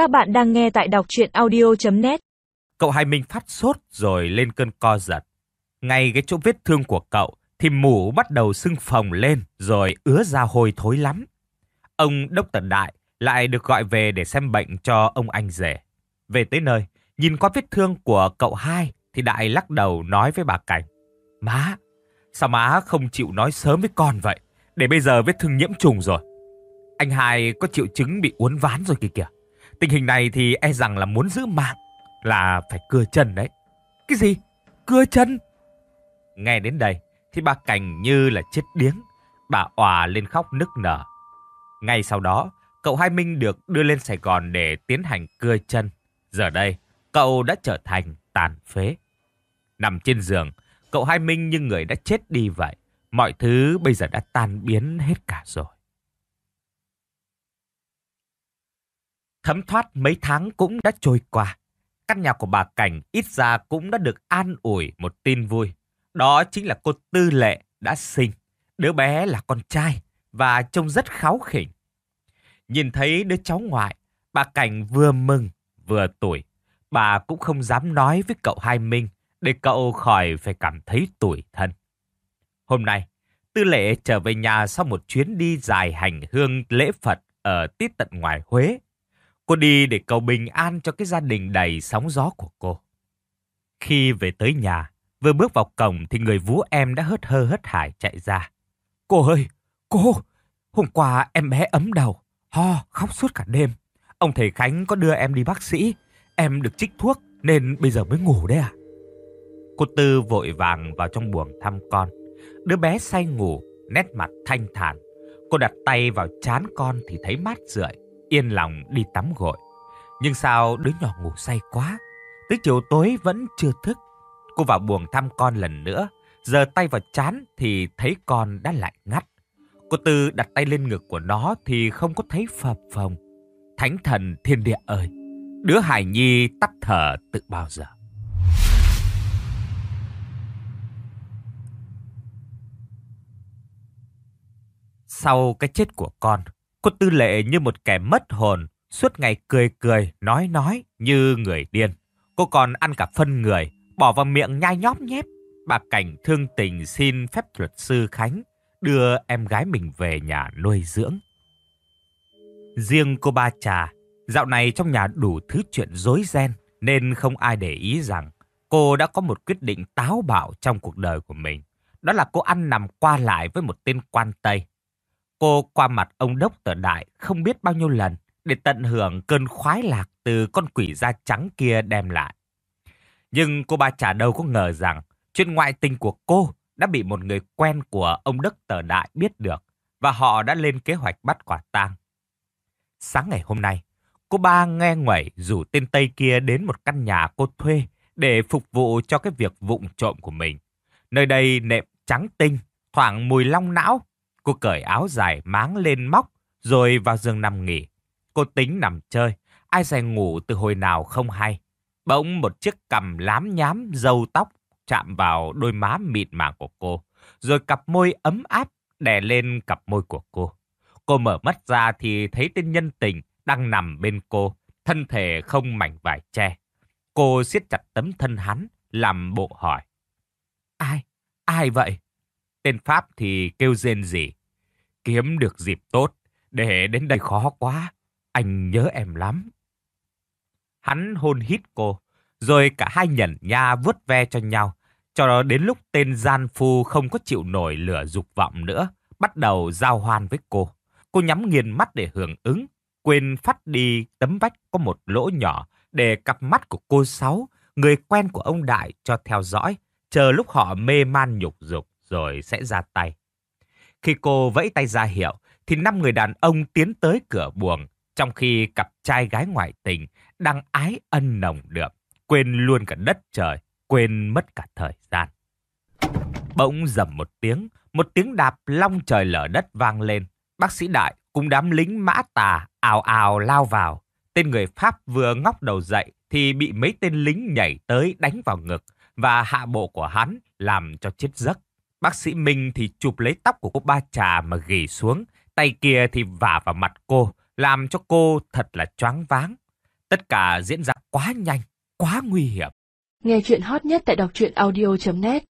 Các bạn đang nghe tại đọc chuyện audio.net Cậu Hai Minh phát sốt rồi lên cơn co giật. Ngay cái chỗ vết thương của cậu thì mủ bắt đầu sưng phồng lên rồi ứa ra hôi thối lắm. Ông Đốc Tần Đại lại được gọi về để xem bệnh cho ông anh rể. Về tới nơi, nhìn qua vết thương của cậu hai thì Đại lắc đầu nói với bà Cảnh. Má, sao má không chịu nói sớm với con vậy? Để bây giờ vết thương nhiễm trùng rồi. Anh hai có triệu chứng bị uốn ván rồi kìa kìa. Tình hình này thì e rằng là muốn giữ mạng là phải cưa chân đấy. Cái gì? Cưa chân? Nghe đến đây thì bà Cảnh như là chết điếng. Bà òa lên khóc nức nở. Ngay sau đó, cậu Hai Minh được đưa lên Sài Gòn để tiến hành cưa chân. Giờ đây, cậu đã trở thành tàn phế. Nằm trên giường, cậu Hai Minh như người đã chết đi vậy. Mọi thứ bây giờ đã tan biến hết cả rồi. Thấm thoát mấy tháng cũng đã trôi qua. Căn nhà của bà Cảnh ít ra cũng đã được an ủi một tin vui. Đó chính là cô Tư Lệ đã sinh. Đứa bé là con trai và trông rất kháu khỉnh. Nhìn thấy đứa cháu ngoại, bà Cảnh vừa mừng vừa tuổi. Bà cũng không dám nói với cậu Hai Minh để cậu khỏi phải cảm thấy tủi thân. Hôm nay, Tư Lệ trở về nhà sau một chuyến đi dài hành hương lễ Phật ở tít tận ngoài Huế. Cô đi để cầu bình an cho cái gia đình đầy sóng gió của cô. Khi về tới nhà, vừa bước vào cổng thì người vú em đã hớt hơ hớt hải chạy ra. Cô ơi, cô, hôm qua em bé ấm đầu, ho, khóc suốt cả đêm. Ông thầy Khánh có đưa em đi bác sĩ, em được trích thuốc nên bây giờ mới ngủ đấy à? Cô Tư vội vàng vào trong buồng thăm con. Đứa bé say ngủ, nét mặt thanh thản. Cô đặt tay vào chán con thì thấy mát rượi yên lòng đi tắm gội. Nhưng sao đứa nhỏ ngủ say quá, tới chiều tối vẫn chưa thức. Cô vào buồng thăm con lần nữa, giờ tay vào chán thì thấy con đã lại ngắt. Cô Tư đặt tay lên ngực của nó thì không có thấy phập phồng. Thánh thần thiên địa ơi, đứa Hải Nhi tắt thở từ bao giờ? Sau cái chết của con, Cô Tư Lệ như một kẻ mất hồn, suốt ngày cười cười, nói nói như người điên. Cô còn ăn cả phân người, bỏ vào miệng nhai nhóp nhép. Bà Cảnh thương tình xin phép luật sư Khánh đưa em gái mình về nhà nuôi dưỡng. Riêng cô ba trà, dạo này trong nhà đủ thứ chuyện rối ren nên không ai để ý rằng cô đã có một quyết định táo bạo trong cuộc đời của mình. Đó là cô ăn nằm qua lại với một tên quan Tây. Cô qua mặt ông đốc tờ đại không biết bao nhiêu lần để tận hưởng cơn khoái lạc từ con quỷ da trắng kia đem lại. Nhưng cô ba chả đâu có ngờ rằng chuyện ngoại tình của cô đã bị một người quen của ông Đức Tờ Đại biết được và họ đã lên kế hoạch bắt quả tang. Sáng ngày hôm nay, cô ba nghe ngoẩy rủ tên Tây kia đến một căn nhà cô thuê để phục vụ cho cái việc vụng trộm của mình. Nơi đây nệm trắng tinh, thoảng mùi long não Cô cởi áo dài máng lên móc, rồi vào giường nằm nghỉ. Cô tính nằm chơi, ai dài ngủ từ hồi nào không hay. Bỗng một chiếc cằm lám nhám, dâu tóc chạm vào đôi má mịn màng của cô. Rồi cặp môi ấm áp đè lên cặp môi của cô. Cô mở mắt ra thì thấy tên nhân tình đang nằm bên cô, thân thể không mảnh vải che. Cô siết chặt tấm thân hắn, làm bộ hỏi. Ai? Ai vậy? Tên Pháp thì kêu rên gì. Kiếm được dịp tốt, để đến đây khó quá. Anh nhớ em lắm. Hắn hôn hít cô, rồi cả hai nhẩn nha vuốt ve cho nhau. Cho đến lúc tên gian phu không có chịu nổi lửa dục vọng nữa, bắt đầu giao hoan với cô. Cô nhắm nghiền mắt để hưởng ứng, quên phát đi tấm vách có một lỗ nhỏ để cặp mắt của cô Sáu, người quen của ông Đại cho theo dõi, chờ lúc họ mê man nhục dục rồi sẽ ra tay. Khi cô vẫy tay ra hiệu, thì năm người đàn ông tiến tới cửa buồng, trong khi cặp trai gái ngoại tình đang ái ân nồng đượm, quên luôn cả đất trời, quên mất cả thời gian. Bỗng dầm một tiếng, một tiếng đạp long trời lở đất vang lên. Bác sĩ đại cùng đám lính mã tà ào ào lao vào. Tên người Pháp vừa ngóc đầu dậy thì bị mấy tên lính nhảy tới đánh vào ngực và hạ bộ của hắn làm cho chết giấc. Bác sĩ Minh thì chụp lấy tóc của cô ba trà mà gỉ xuống, tay kia thì vả vào mặt cô, làm cho cô thật là choáng váng. Tất cả diễn ra quá nhanh, quá nguy hiểm. Nghe chuyện hot nhất tại đọc truyện audio.net